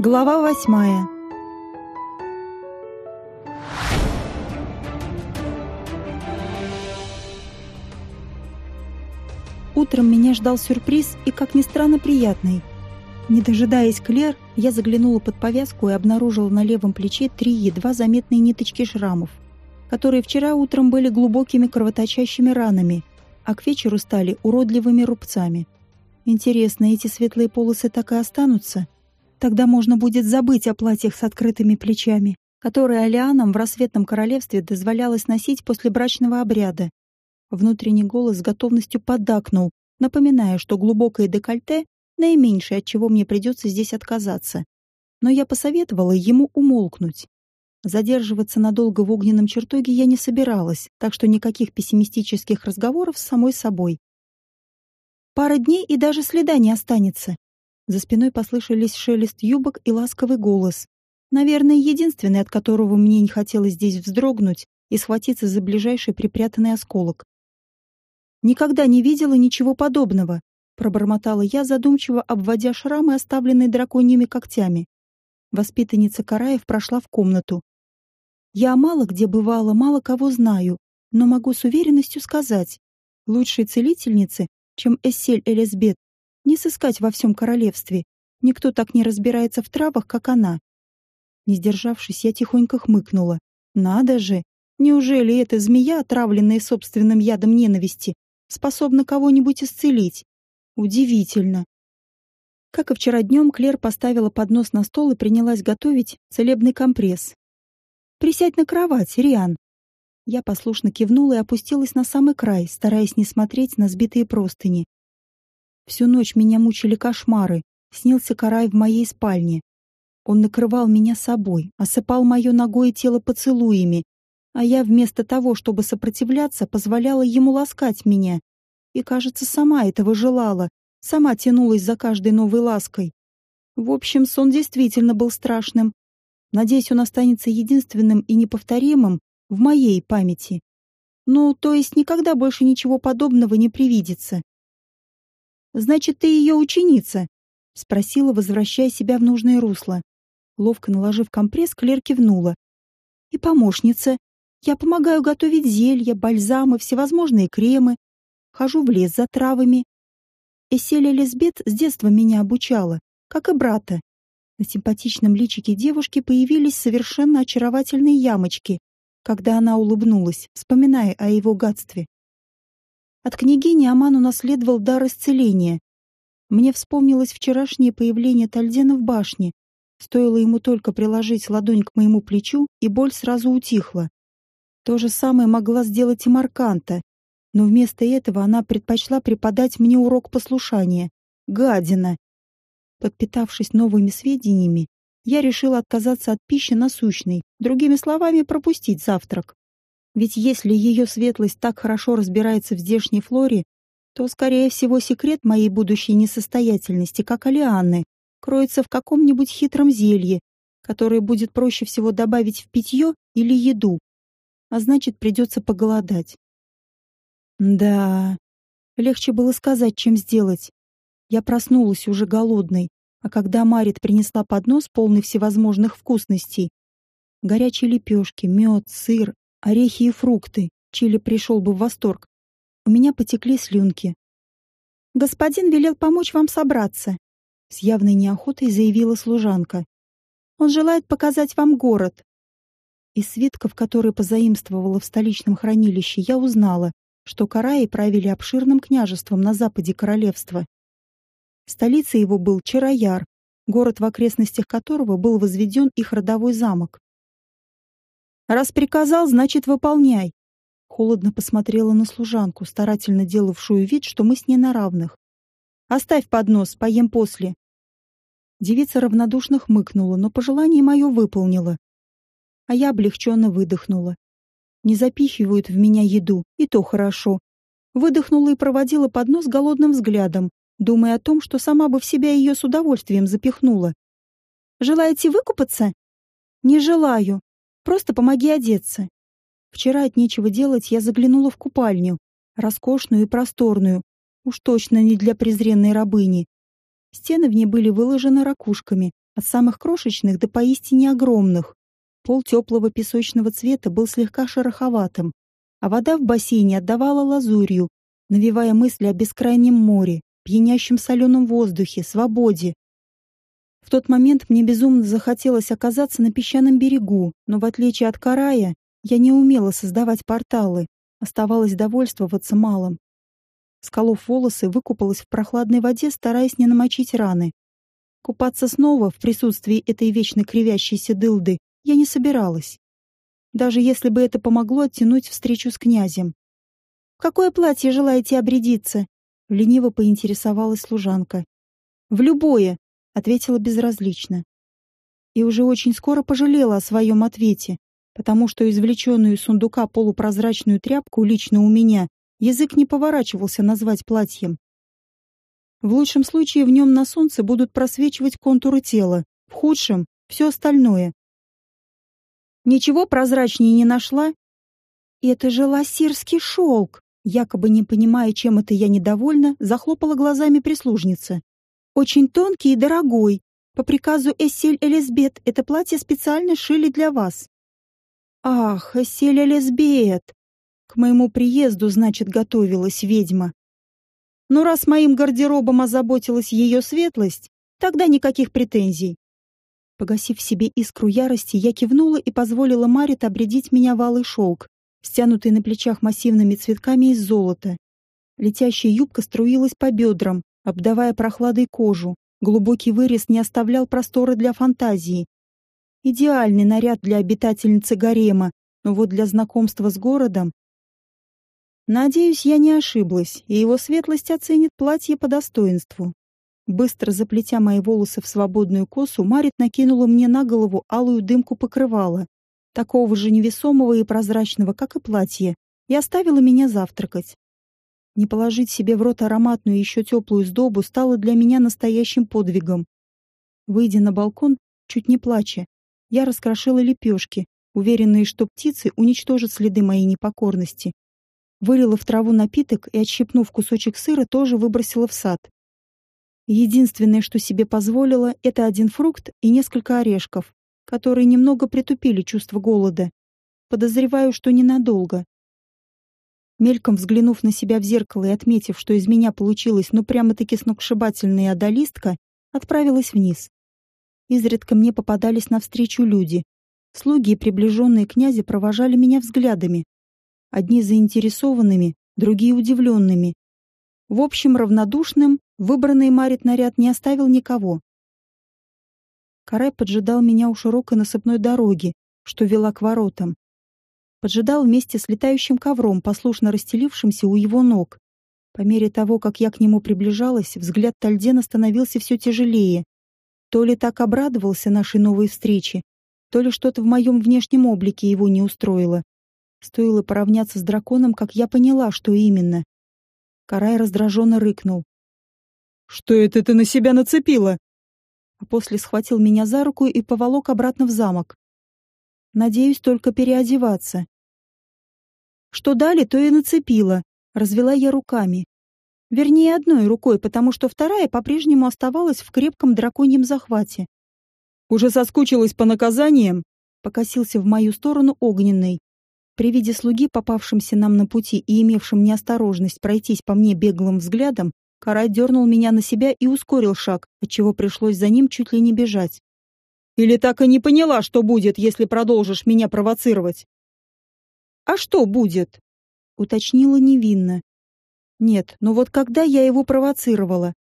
Глава восьмая. Утром меня ждал сюрприз и, как ни странно, приятный. Не дожидаясь Клер, я заглянула под повязку и обнаружила на левом плече три едва заметные ниточки шрамов, которые вчера утром были глубокими кровоточащими ранами, а к вечеру стали уродливыми рубцами. Интересно, эти светлые полосы так и останутся? Тогда можно будет забыть о платьях с открытыми плечами, которые Алианам в рассветном королевстве дозволялось носить после брачного обряда. Внутренний голос с готовностью поддакнул, напоминая, что глубокое декольте — наименьшее, от чего мне придется здесь отказаться. Но я посоветовала ему умолкнуть. Задерживаться надолго в огненном чертоге я не собиралась, так что никаких пессимистических разговоров с самой собой. Пара дней и даже следа не останется. За спиной послышались шелест юбок и ласковый голос. Наверное, единственный, от которого мне не хотелось здесь вздрогнуть и схватиться за ближайший припрятанный осколок. «Никогда не видела ничего подобного», — пробормотала я, задумчиво обводя шрамы, оставленные драконьими когтями. Воспитанница Караев прошла в комнату. «Я мало где бывала, мало кого знаю, но могу с уверенностью сказать, лучшей целительницы, чем Эссель Элизбет, не сыскать во всем королевстве. Никто так не разбирается в травах, как она. Не сдержавшись, я тихонько хмыкнула. Надо же! Неужели эта змея, отравленная собственным ядом ненависти, способна кого-нибудь исцелить? Удивительно. Как и вчера днем, Клер поставила поднос на стол и принялась готовить целебный компресс. «Присядь на кровать, Риан». Я послушно кивнула и опустилась на самый край, стараясь не смотреть на сбитые простыни. Всю ночь меня мучили кошмары. Снился Карай в моей спальне. Он накрывал меня собой, осыпал мое ногое тело поцелуями, а я вместо того, чтобы сопротивляться, позволяла ему ласкать меня. И, кажется, сама этого желала, сама тянулась за каждой новой лаской. В общем, сон действительно был страшным. Надеюсь, он останется единственным и неповторимым в моей памяти. Ну, то есть никогда больше ничего подобного не привидится. Значит, ты ее ученица?» — спросила, возвращая себя в нужное русло. Ловко наложив компресс, Клер кивнула. «И помощница. Я помогаю готовить зелья, бальзамы, всевозможные кремы. Хожу в лес за травами. Эселия Лесбет с детства меня обучала, как и брата. На симпатичном личике девушки появились совершенно очаровательные ямочки, когда она улыбнулась, вспоминая о его гадстве. От княгини Аман унаследовал дар исцеления. Мне вспомнилось вчерашнее появление Тальдена в башне. Стоило ему только приложить ладонь к моему плечу, и боль сразу утихла. То же самое могла сделать и Марканта, но вместо этого она предпочла преподать мне урок послушания. Гадина! Подпитавшись новыми сведениями, я решила отказаться от пищи насущной, другими словами, пропустить завтрак. Ведь если ее светлость так хорошо разбирается в здешней флоре, то, скорее всего, секрет моей будущей несостоятельности, как Алианны, кроется в каком-нибудь хитром зелье, которое будет проще всего добавить в питье или еду, а значит, придется поголодать. Да, легче было сказать, чем сделать. Я проснулась уже голодной, а когда Марит принесла поднос, полный всевозможных вкусностей, горячие лепешки, мед, сыр, орехи и фрукты. Чили пришел бы в восторг. У меня потекли слюнки. «Господин велел помочь вам собраться», — с явной неохотой заявила служанка. «Он желает показать вам город». Из свитков, которые позаимствовала в столичном хранилище, я узнала, что Караи правили обширным княжеством на западе королевства. Столицей его был Чараяр, город в окрестностях которого был возведен их родовой замок. Раз приказал, значит, выполняй. Холодно посмотрела на служанку, старательно делавшую вид, что мы с ней на равных. Оставь поднос, поем после. Девица равнодушно хмыкнула, но пожелание мое выполнила. А я облегченно выдохнула. Не запихивают в меня еду, и то хорошо. Выдохнула и проводила поднос голодным взглядом, думая о том, что сама бы в себя ее с удовольствием запихнула. «Желаете выкупаться?» «Не желаю», Просто помоги одеться. Вчера от нечего делать я заглянула в купальню, роскошную и просторную, уж точно не для презренной рабыни. Стены в ней были выложены ракушками, от самых крошечных до поистине огромных. Пол теплого песочного цвета был слегка шероховатым, а вода в бассейне отдавала лазурью, навевая мысли о бескрайнем море, пьянящем соленом воздухе, свободе. В тот момент мне безумно захотелось оказаться на песчаном берегу, но в отличие от Карая, я не умела создавать порталы, оставалось довольствоваться малым. Сколов волосы, выкупалась в прохладной воде, стараясь не намочить раны. Купаться снова в присутствии этой вечно кривящейся дылды я не собиралась. Даже если бы это помогло оттянуть встречу с князем. «В какое платье желаете обрядиться?» — лениво поинтересовалась служанка. «В любое», — ответила безразлично. И уже очень скоро пожалела о своем ответе, потому что извлеченную из сундука полупрозрачную тряпку лично у меня язык не поворачивался назвать платьем. В лучшем случае в нем на солнце будут просвечивать контуры тела, в худшем — все остальное. Ничего прозрачнее не нашла? Это же лассирский шелк! Якобы не понимая, чем это я недовольна, захлопала глазами прислужница. Очень тонкий и дорогой. По приказу Эссель Элизбет это платье специально шили для вас. Ах, Эссель Элизбет! К моему приезду, значит, готовилась ведьма. Но раз моим гардеробом озаботилась ее светлость, тогда никаких претензий. Погасив в себе искру ярости, я кивнула и позволила Марит обрядить меня в алый шелк, стянутый на плечах массивными цветками из золота. Летящая юбка струилась по бедрам, обдавая прохладой кожу. Глубокий вырез не оставлял простора для фантазии. Идеальный наряд для обитательницы гарема, но вот для знакомства с городом... Надеюсь, я не ошиблась, и его светлость оценит платье по достоинству. Быстро заплетя мои волосы в свободную косу, Марит накинула мне на голову алую дымку покрывала, такого же невесомого и прозрачного, как и платье, и оставила меня завтракать. Не положить себе в рот ароматную еще теплую сдобу стало для меня настоящим подвигом. Выйдя на балкон, чуть не плача, я раскрошила лепешки, уверенные, что птицы уничтожат следы моей непокорности. Вылила в траву напиток и, отщипнув кусочек сыра, тоже выбросила в сад. Единственное, что себе позволила, это один фрукт и несколько орешков, которые немного притупили чувство голода. Подозреваю, что ненадолго. Мельком взглянув на себя в зеркало и отметив, что из меня получилась ну прямо-таки сногсшибательная одолистка, отправилась вниз. Изредка мне попадались навстречу люди. Слуги и приближенные князя провожали меня взглядами. Одни заинтересованными, другие удивленными. В общем, равнодушным Выбранный Марит наряд не оставил никого. Карай поджидал меня у широкой насыпной дороги, что вела к воротам. Поджидал вместе с летающим ковром, послушно расстелившимся у его ног. По мере того, как я к нему приближалась, взгляд Тальдена становился все тяжелее. То ли так обрадовался нашей новой встрече, то ли что-то в моем внешнем облике его не устроило. Стоило поравняться с драконом, как я поняла, что именно. Карай раздраженно рыкнул. «Что это ты на себя нацепила?» А после схватил меня за руку и поволок обратно в замок. Надеюсь, только переодеваться. Что дали, то и нацепила. Развела я руками. Вернее, одной рукой, потому что вторая по-прежнему оставалась в крепком драконьем захвате. «Уже соскучилась по наказаниям?» Покосился в мою сторону огненный. При виде слуги, попавшимся нам на пути и имевшим неосторожность пройтись по мне беглым взглядом, Карай дернул меня на себя и ускорил шаг, отчего пришлось за ним чуть ли не бежать. «Или так и не поняла, что будет, если продолжишь меня провоцировать?» «А что будет?» — уточнила невинно. «Нет, но вот когда я его провоцировала?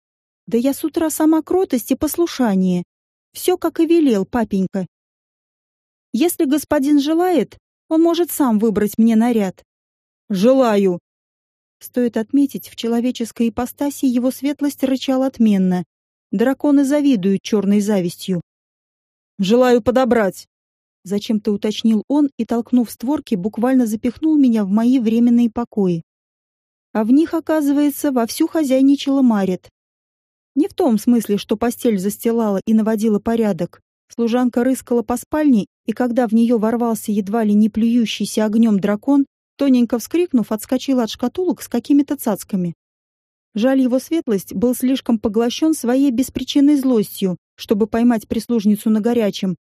Да я с утра сама кротость и послушание. Все, как и велел папенька. Если господин желает, он может сам выбрать мне наряд». «Желаю!» Стоит отметить, в человеческой ипостаси его светлость рычал отменно. Драконы завидуют черной завистью. «Желаю подобрать!» Зачем-то уточнил он и, толкнув створки, буквально запихнул меня в мои временные покои. А в них, оказывается, вовсю хозяйничала Марит. Не в том смысле, что постель застилала и наводила порядок. Служанка рыскала по спальне, и когда в нее ворвался едва ли не плюющийся огнем дракон, Тоненько вскрикнув, отскочила от шкатулок с какими-то цацками. Жаль, его светлость был слишком поглощен своей беспричинной злостью, чтобы поймать прислужницу на горячем,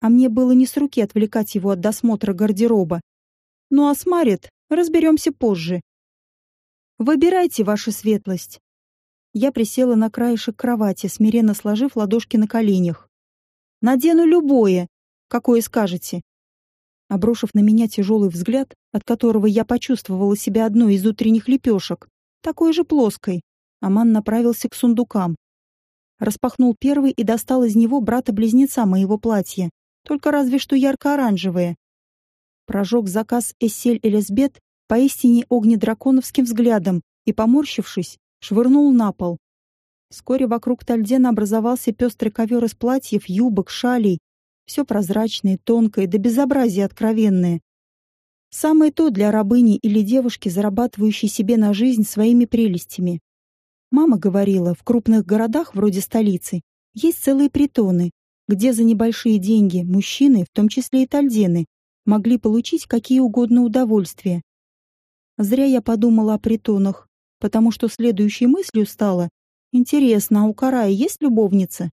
а мне было не с руки отвлекать его от досмотра гардероба. Ну а с Марит разберемся позже. Выбирайте, ваша светлость. Я присела на краешек кровати, смиренно сложив ладошки на коленях. Надену любое, какое скажете. Обрушив на меня тяжелый взгляд, от которого я почувствовала себя одной из утренних лепешек, такой же плоской, Аман направился к сундукам. Распахнул первый и достал из него брата-близнеца моего платья, только разве что ярко-оранжевое. Прожег заказ Эссель Элизбет поистине огнедраконовским взглядом и, поморщившись, швырнул на пол. Вскоре вокруг Тальдена образовался пестрый ковер из платьев, юбок, шалей. Все прозрачное, тонкое, до безобразия откровенное. Самое то для рабыни или девушки, зарабатывающей себе на жизнь своими прелестями. Мама говорила, в крупных городах вроде столицы есть целые притоны, где за небольшие деньги мужчины, в том числе и тальдены, могли получить какие угодно удовольствия. Зря я подумала о притонах, потому что следующей мыслью стало «Интересно, а у Карая есть любовница?»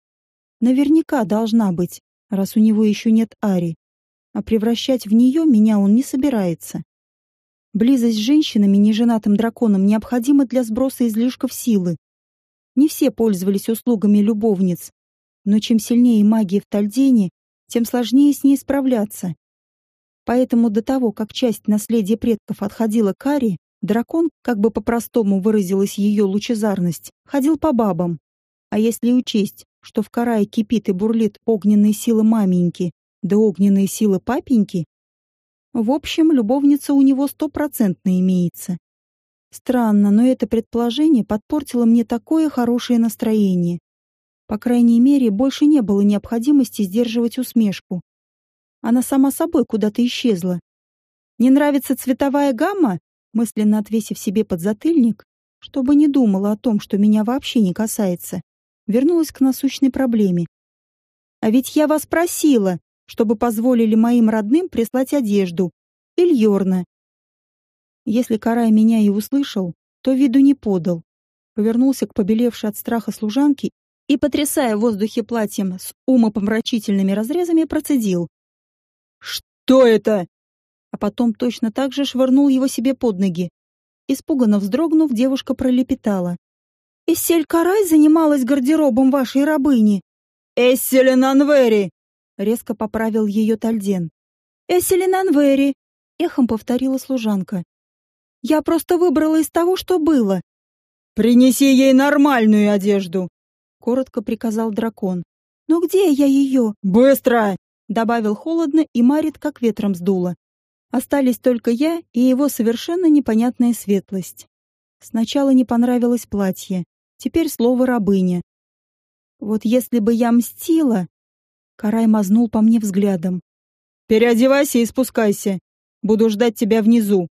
Наверняка должна быть, раз у него еще нет Ари. А превращать в нее меня он не собирается. Близость с женщинами, неженатым драконом, необходима для сброса излишков силы. Не все пользовались услугами любовниц, но чем сильнее магия в Тальдене, тем сложнее с ней справляться. Поэтому до того, как часть наследия предков отходила к Ари, Дракон, как бы по-простому выразилась ее лучезарность, ходил по бабам. А если учесть, что в Карае кипит и бурлит огненные силы маменьки, да огненные силы папеньки, в общем, любовница у него стопроцентно имеется. Странно, но это предположение подпортило мне такое хорошее настроение. По крайней мере, больше не было необходимости сдерживать усмешку. Она сама собой куда-то исчезла. Не нравится цветовая гамма? мысленно отвесив себе подзатыльник, чтобы не думала о том, что меня вообще не касается, вернулась к насущной проблеме. «А ведь я вас просила, чтобы позволили моим родным прислать одежду. Ильорна». Если Карай меня и услышал, то виду не подал. Повернулся к побелевшей от страха служанке и, потрясая в воздухе платьем с умопомрачительными разрезами, процедил. «Что это?» а потом точно так же швырнул его себе под ноги. Испуганно вздрогнув, девушка пролепетала. «Эссель Карай занималась гардеробом вашей рабыни». «Эсселин Анвери!» — резко поправил ее Тальден. «Эсселин Анвери!» — эхом повторила служанка. «Я просто выбрала из того, что было». «Принеси ей нормальную одежду!» — коротко приказал дракон. «Но где я ее?» «Быстро!» — добавил холодно, и Марит как ветром сдуло. Остались только я и его совершенно непонятная светлость. Сначала не понравилось платье, теперь слово «рабыня». Вот если бы я мстила... Карай мазнул по мне взглядом. «Переодевайся и спускайся. Буду ждать тебя внизу».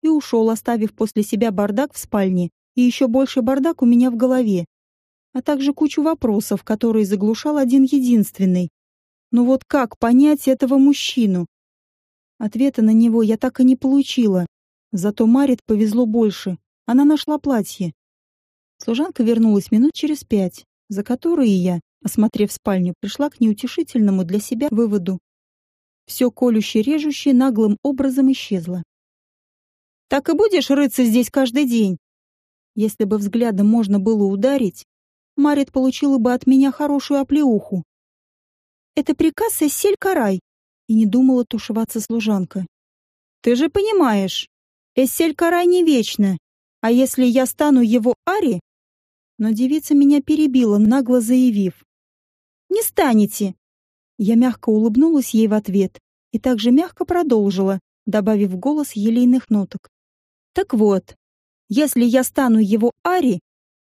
И ушел, оставив после себя бардак в спальне и еще больше бардак у меня в голове, а также кучу вопросов, которые заглушал один единственный. Ну вот как понять этого мужчину? Ответа на него я так и не получила. Зато Марит повезло больше. Она нашла платье. Служанка вернулась минут через пять, за которые я, осмотрев спальню, пришла к неутешительному для себя выводу. Все колюще-режущее наглым образом исчезло. «Так и будешь рыться здесь каждый день?» Если бы взглядом можно было ударить, Марит получила бы от меня хорошую оплеуху. «Это приказ Эссель Карай», и не думала тушеваться служанка. «Ты же понимаешь, Эссель-Карай не вечно, а если я стану его Ари...» Но девица меня перебила, нагло заявив. «Не станете!» Я мягко улыбнулась ей в ответ и также мягко продолжила, добавив голос елейных ноток. «Так вот, если я стану его Ари,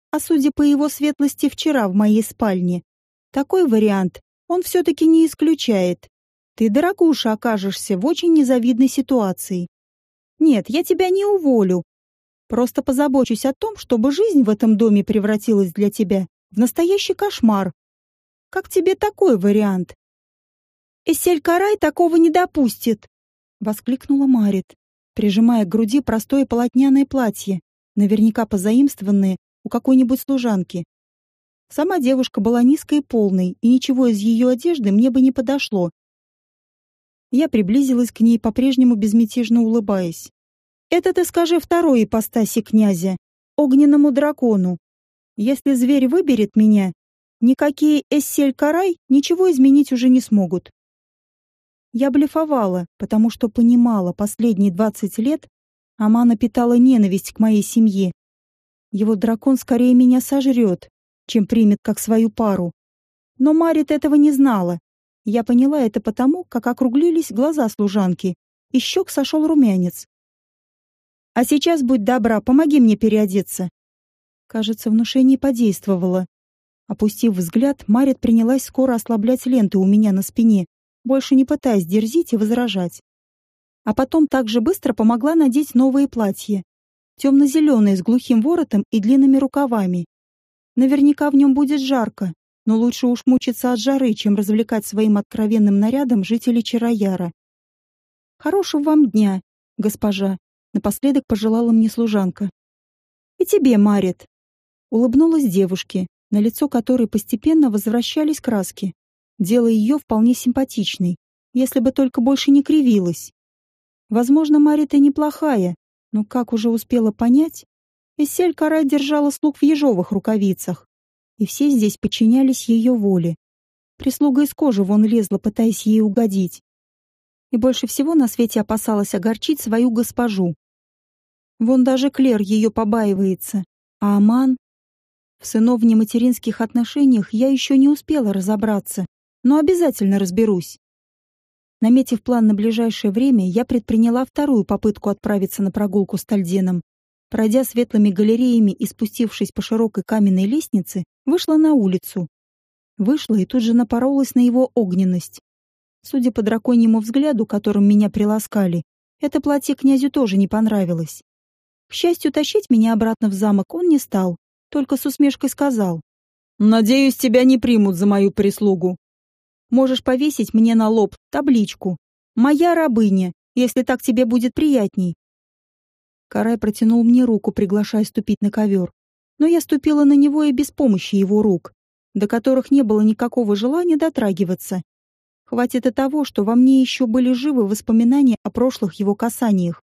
а судя по его светлости вчера в моей спальне, такой вариант он все-таки не исключает. Ты, дорогуша, окажешься в очень незавидной ситуации. Нет, я тебя не уволю. Просто позабочусь о том, чтобы жизнь в этом доме превратилась для тебя в настоящий кошмар. Как тебе такой вариант? Эссель Карай такого не допустит, воскликнула Марит, прижимая к груди простое полотняное платье, наверняка позаимствованное у какой-нибудь служанки. Сама девушка была низкой и полной, и ничего из ее одежды мне бы не подошло. Я приблизилась к ней, по-прежнему безмятежно улыбаясь. «Это ты скажи второй ипостаси князя, огненному дракону. Если зверь выберет меня, никакие Эссель-Карай ничего изменить уже не смогут». Я блефовала, потому что понимала, последние двадцать лет Амана питала ненависть к моей семье. Его дракон скорее меня сожрет, чем примет как свою пару. Но Марит этого не знала. Я поняла это потому, как округлились глаза служанки, и щек сошел румянец. «А сейчас, будь добра, помоги мне переодеться». Кажется, внушение подействовало. Опустив взгляд, Марит принялась скоро ослаблять ленты у меня на спине, больше не пытаясь дерзить и возражать. А потом также быстро помогла надеть новые платья. Темно-зеленые с глухим воротом и длинными рукавами. Наверняка в нем будет жарко, но лучше уж мучиться от жары, чем развлекать своим откровенным нарядом жителей Чарояра. «Хорошего вам дня, госпожа», — напоследок пожелала мне служанка. «И тебе, Марит», — улыбнулась девушке, на лицо которой постепенно возвращались краски, делая ее вполне симпатичной, если бы только больше не кривилась. Возможно, Марита неплохая, но, как уже успела понять, Эссель Карай держала слуг в ежовых рукавицах, и все здесь подчинялись ее воле. Прислуга из кожи вон лезла, пытаясь ей угодить. И больше всего на свете опасалась огорчить свою госпожу. Вон даже Клер ее побаивается, а Аман... В сыновне-материнских отношениях я еще не успела разобраться, но обязательно разберусь. Наметив план на ближайшее время, я предприняла вторую попытку отправиться на прогулку с Тальденом. Пройдя светлыми галереями и спустившись по широкой каменной лестнице, вышла на улицу. Вышла и тут же напоролась на его огненность. Судя по драконьему взгляду, которым меня приласкали, это платье князю тоже не понравилось. К счастью, тащить меня обратно в замок он не стал, только с усмешкой сказал. «Надеюсь, тебя не примут за мою прислугу. Можешь повесить мне на лоб табличку. Моя рабыня, если так тебе будет приятней. Карай протянул мне руку, приглашая ступить на ковер. Но я ступила на него и без помощи его рук, до которых не было никакого желания дотрагиваться. Хватит и того, что во мне еще были живы воспоминания о прошлых его касаниях.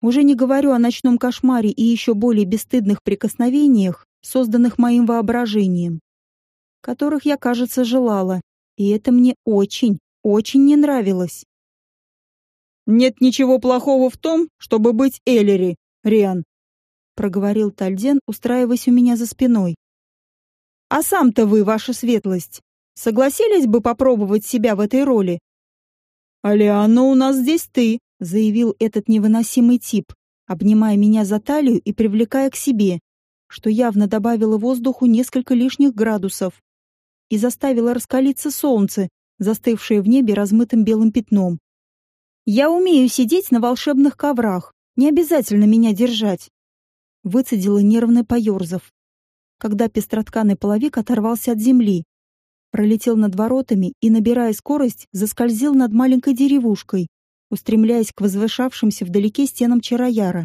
Уже не говорю о ночном кошмаре и еще более бесстыдных прикосновениях, созданных моим воображением, которых я, кажется, желала, и это мне очень, очень не нравилось. «Нет ничего плохого в том, чтобы быть Эллери, Риан», — проговорил Тальден, устраиваясь у меня за спиной. «А сам-то вы, ваша светлость, согласились бы попробовать себя в этой роли?» «Алианна, у нас здесь ты», — заявил этот невыносимый тип, обнимая меня за талию и привлекая к себе, что явно добавило воздуху несколько лишних градусов и заставило раскалиться солнце, застывшее в небе размытым белым пятном. Я умею сидеть на волшебных коврах. Не обязательно меня держать. Выцедила нервно поерзав. Когда пестротканый половик оторвался от земли, пролетел над воротами и, набирая скорость, заскользил над маленькой деревушкой, устремляясь к возвышавшимся вдалеке стенам Чарояра.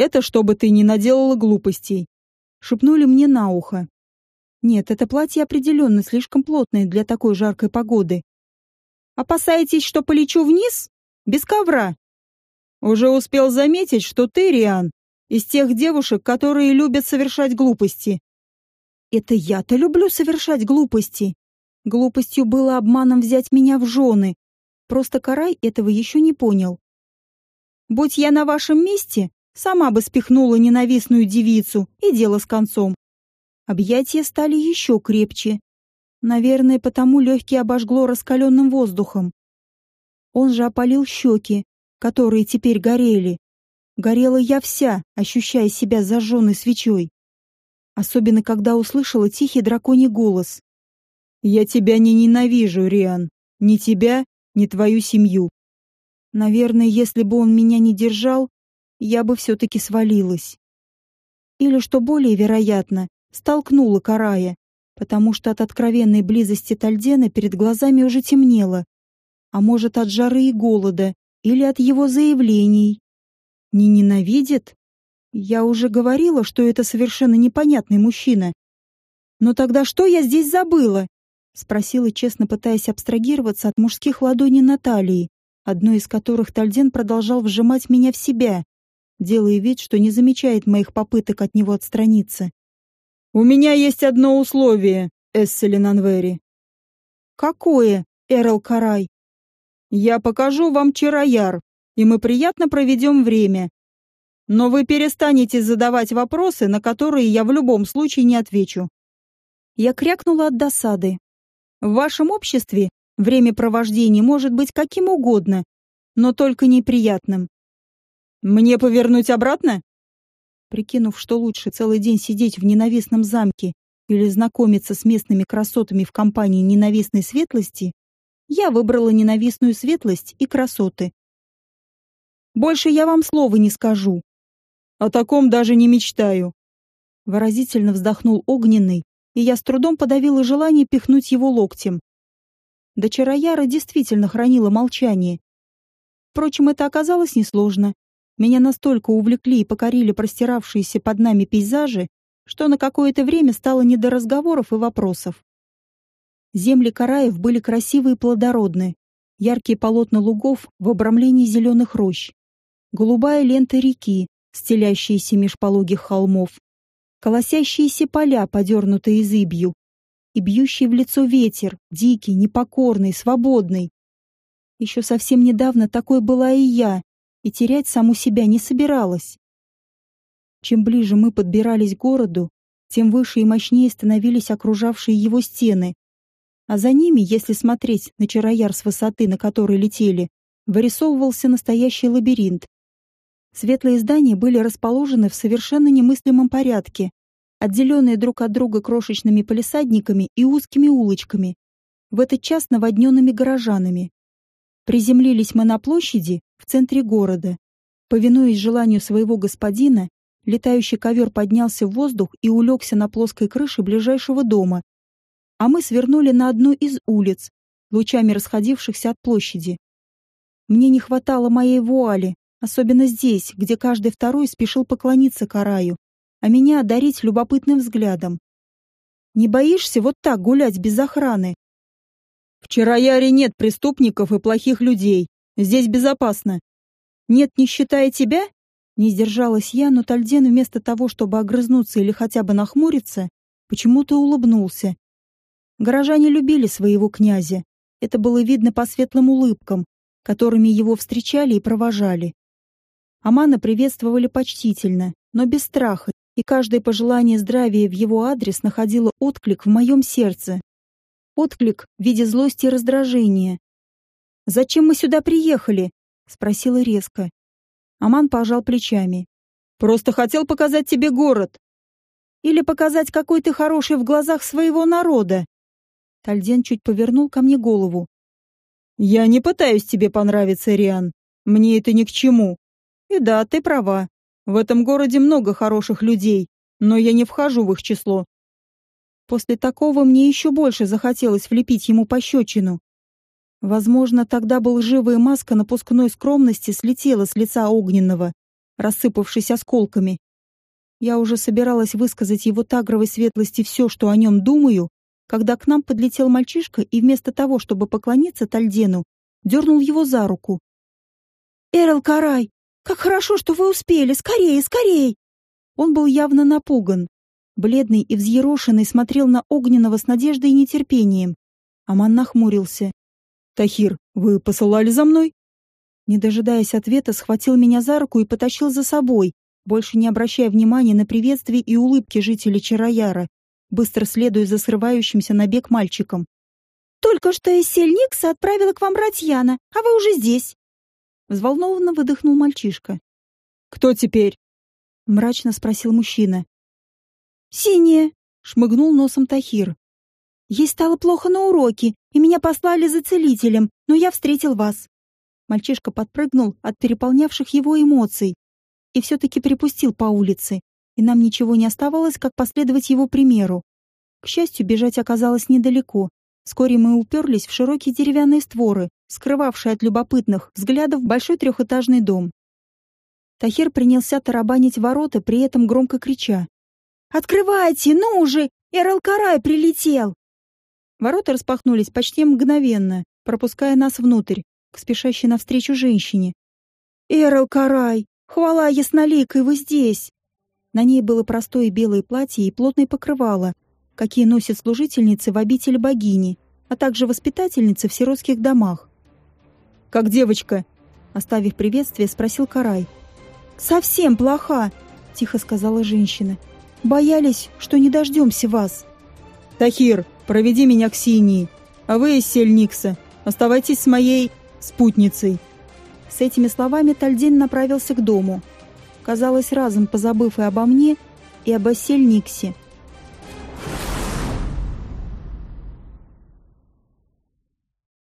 «Это чтобы ты не наделала глупостей», — шепнули мне на ухо. «Нет, это платье определенно слишком плотное для такой жаркой погоды, Опасаетесь, что полечу вниз? Без ковра. Уже успел заметить, что ты, Риан, из тех девушек, которые любят совершать глупости. Это я-то люблю совершать глупости. Глупостью было обманом взять меня в жены. Просто Карай этого еще не понял. Будь я на вашем месте, сама бы спихнула ненавистную девицу, и дело с концом. Объятия стали еще крепче, Наверное, потому легкие обожгло раскаленным воздухом. Он же опалил щеки, которые теперь горели. Горела я вся, ощущая себя зажженной свечой. Особенно, когда услышала тихий драконий голос. «Я тебя не ненавижу, Риан. Ни тебя, ни твою семью. Наверное, если бы он меня не держал, я бы все-таки свалилась. Или, что более вероятно, столкнула Карая, потому что от откровенной близости Тальдена перед глазами уже темнело. А может, от жары и голода, или от его заявлений. Не ненавидит? Я уже говорила, что это совершенно непонятный мужчина. Но тогда что я здесь забыла? Спросила, честно пытаясь абстрагироваться от мужских ладоней Натальи, одной из которых Тальден продолжал вжимать меня в себя, делая вид, что не замечает моих попыток от него отстраниться. «У меня есть одно условие, Эсселин Анвери». «Какое, Эрл Карай?» «Я покажу вам Чарояр, и мы приятно проведем время. Но вы перестанете задавать вопросы, на которые я в любом случае не отвечу». Я крякнула от досады. «В вашем обществе время провождения может быть каким угодно, но только неприятным. Мне повернуть обратно? Прикинув, что лучше целый день сидеть в ненавистном замке или знакомиться с местными красотами в компании ненавистной светлости, я выбрала ненавистную светлость и красоты. Больше я вам слова не скажу. О таком даже не мечтаю. Выразительно вздохнул огненный, и я с трудом подавила желание пихнуть его локтем. Дочера Яра действительно хранила молчание. Впрочем, это оказалось несложно. Меня настолько увлекли и покорили простиравшиеся под нами пейзажи, что на какое-то время стало не до разговоров и вопросов. Земли Караев были красивые и плодородны, яркие полотна лугов в обрамлении зеленых рощ, голубая лента реки, стелящиеся меж пологих холмов, колосящиеся поля, подернутые зыбью, и бьющий в лицо ветер, дикий, непокорный, свободный. Еще совсем недавно такой была и я, и терять саму себя не собиралась. Чем ближе мы подбирались к городу, тем выше и мощнее становились окружавшие его стены. А за ними, если смотреть на Чарояр с высоты, на которой летели, вырисовывался настоящий лабиринт. Светлые здания были расположены в совершенно немыслимом порядке, отделенные друг от друга крошечными полисадниками и узкими улочками, в этот час наводненными горожанами. Приземлились мы на площади в центре города. Повинуясь желанию своего господина, летающий ковер поднялся в воздух и улегся на плоской крыше ближайшего дома. А мы свернули на одну из улиц, лучами расходившихся от площади. Мне не хватало моей вуали, особенно здесь, где каждый второй спешил поклониться Караю, а меня одарить любопытным взглядом. Не боишься вот так гулять без охраны? В Чарояре нет преступников и плохих людей. Здесь безопасно. Нет, не считая тебя? Не сдержалась я, но Тальден вместо того, чтобы огрызнуться или хотя бы нахмуриться, почему-то улыбнулся. Горожане любили своего князя. Это было видно по светлым улыбкам, которыми его встречали и провожали. Амана приветствовали почтительно, но без страха, и каждое пожелание здравия в его адрес находило отклик в моем сердце, Отклик в виде злости и раздражения. «Зачем мы сюда приехали?» — спросила резко. Аман пожал плечами. «Просто хотел показать тебе город. Или показать, какой ты хороший в глазах своего народа». Тальден чуть повернул ко мне голову. «Я не пытаюсь тебе понравиться, Риан. Мне это ни к чему. И да, ты права. В этом городе много хороших людей, но я не вхожу в их число. После такого мне еще больше захотелось влепить ему пощечину. Возможно, тогда бы лживая маска напускной скромности слетела с лица огненного, рассыпавшись осколками. Я уже собиралась высказать его тагровой светлости все, что о нем думаю, когда к нам подлетел мальчишка и вместо того, чтобы поклониться Тальдену, дернул его за руку. «Эрл Карай, как хорошо, что вы успели! Скорее, скорее!» Он был явно напуган, бледный и взъерошенный, смотрел на Огненного с надеждой и нетерпением. Аман нахмурился. «Тахир, вы посылали за мной?» Не дожидаясь ответа, схватил меня за руку и потащил за собой, больше не обращая внимания на приветствие и улыбки жителей Чарояра, быстро следуя за срывающимся на бег мальчиком. «Только что из Сельникса отправила к вам Ратьяна, а вы уже здесь!» Взволнованно выдохнул мальчишка. «Кто теперь?» — мрачно спросил мужчина. «Синяя!» — шмыгнул носом Тахир. «Ей стало плохо на уроке, и меня послали за целителем, но я встретил вас». Мальчишка подпрыгнул от переполнявших его эмоций и все-таки припустил по улице, и нам ничего не оставалось, как последовать его примеру. К счастью, бежать оказалось недалеко. Вскоре мы уперлись в широкие деревянные створы, скрывавшие от любопытных взглядов большой трехэтажный дом. Тахир принялся тарабанить ворота, при этом громко крича. «Открывайте, ну уже! Эрл Карай прилетел!» Ворота распахнулись почти мгновенно, пропуская нас внутрь, к спешащей навстречу женщине. «Эрл Карай! Хвала ясноликой, вы здесь!» На ней было простое белое платье и плотное покрывало, какие носят служительницы в обители богини, а также воспитательницы в сиротских домах. «Как девочка?» Оставив приветствие, спросил Карай. «Совсем плоха», — тихо сказала женщина. «Боялись, что не дождемся вас». «Тахир, проведи меня к Синии, а вы, Эссель Никса, оставайтесь с моей спутницей». С этими словами Тальдин направился к дому. Казалось, разом позабыв и обо мне, и об Эссель Никсе.